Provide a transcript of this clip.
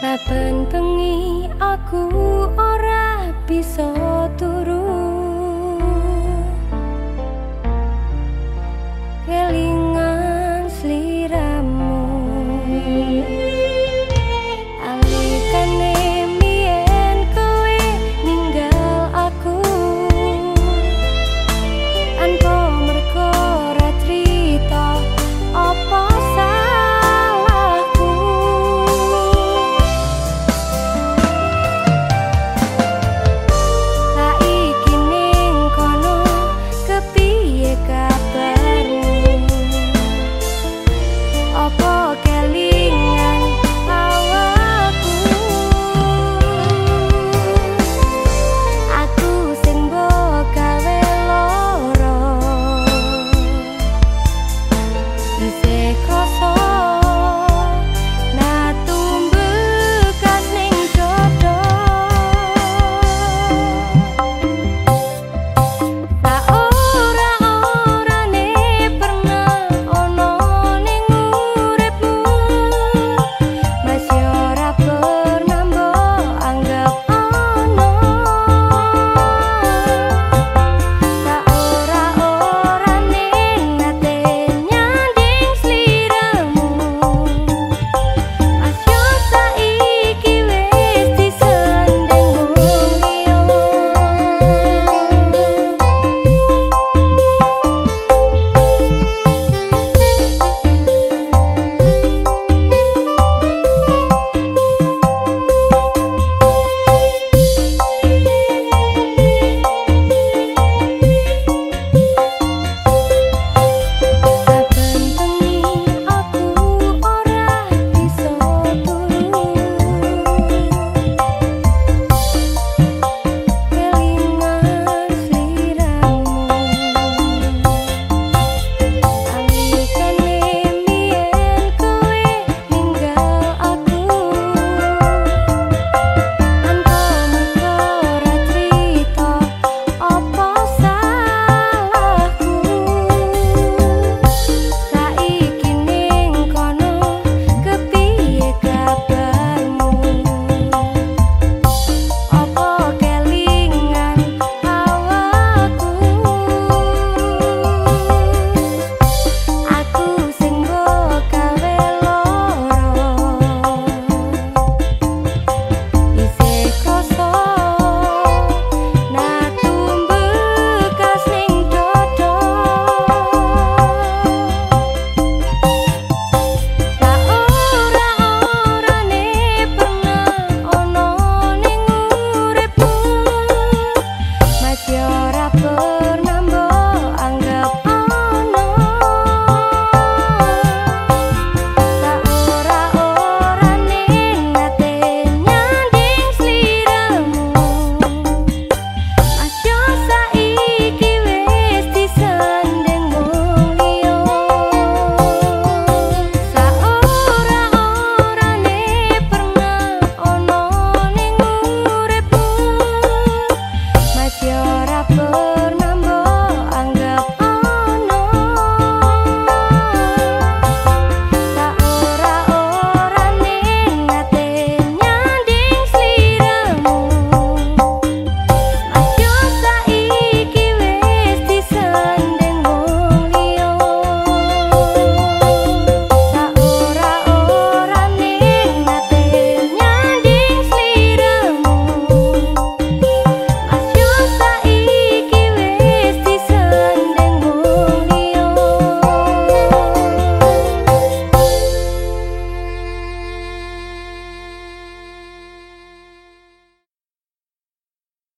Saben bengi aku ora bisa turu.